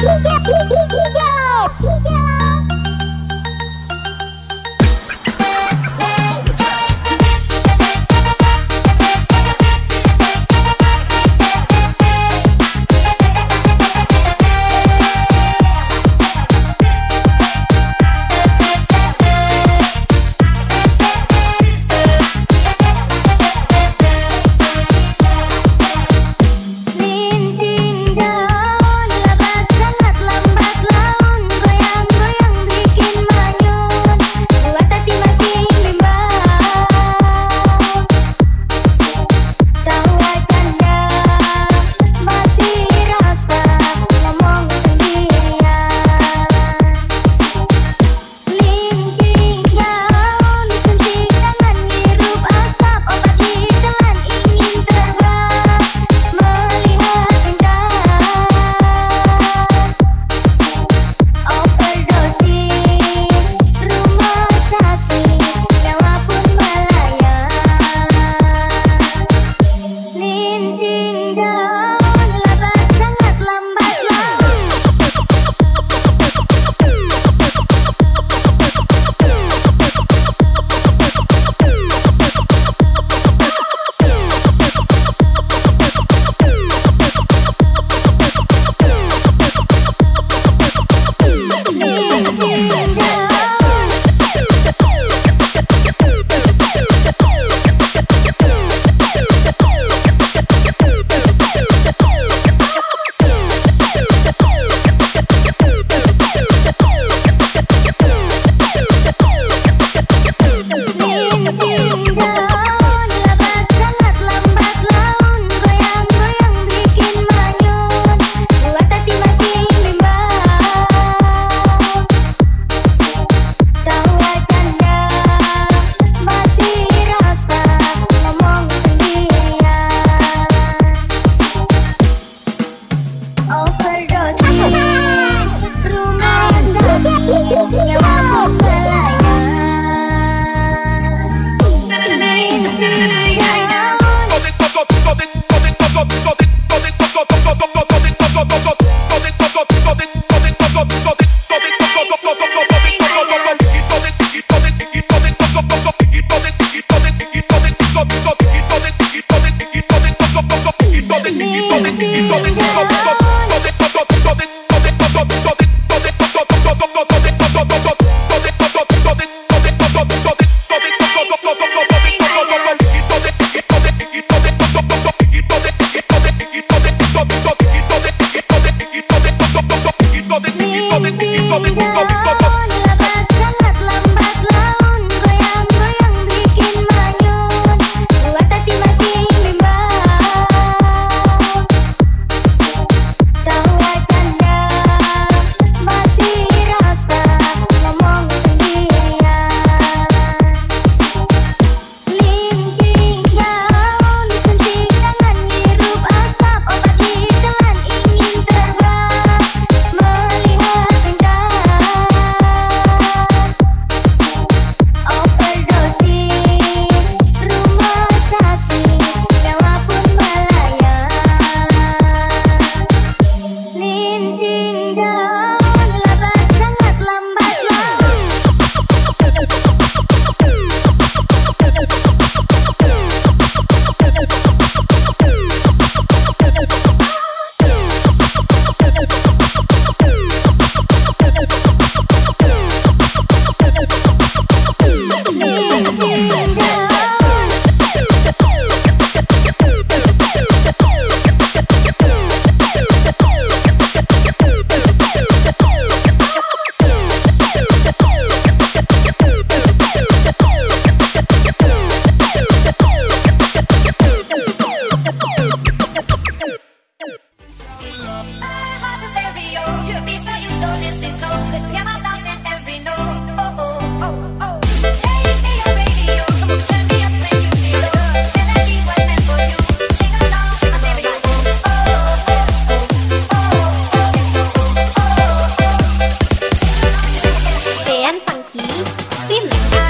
DJ Hey,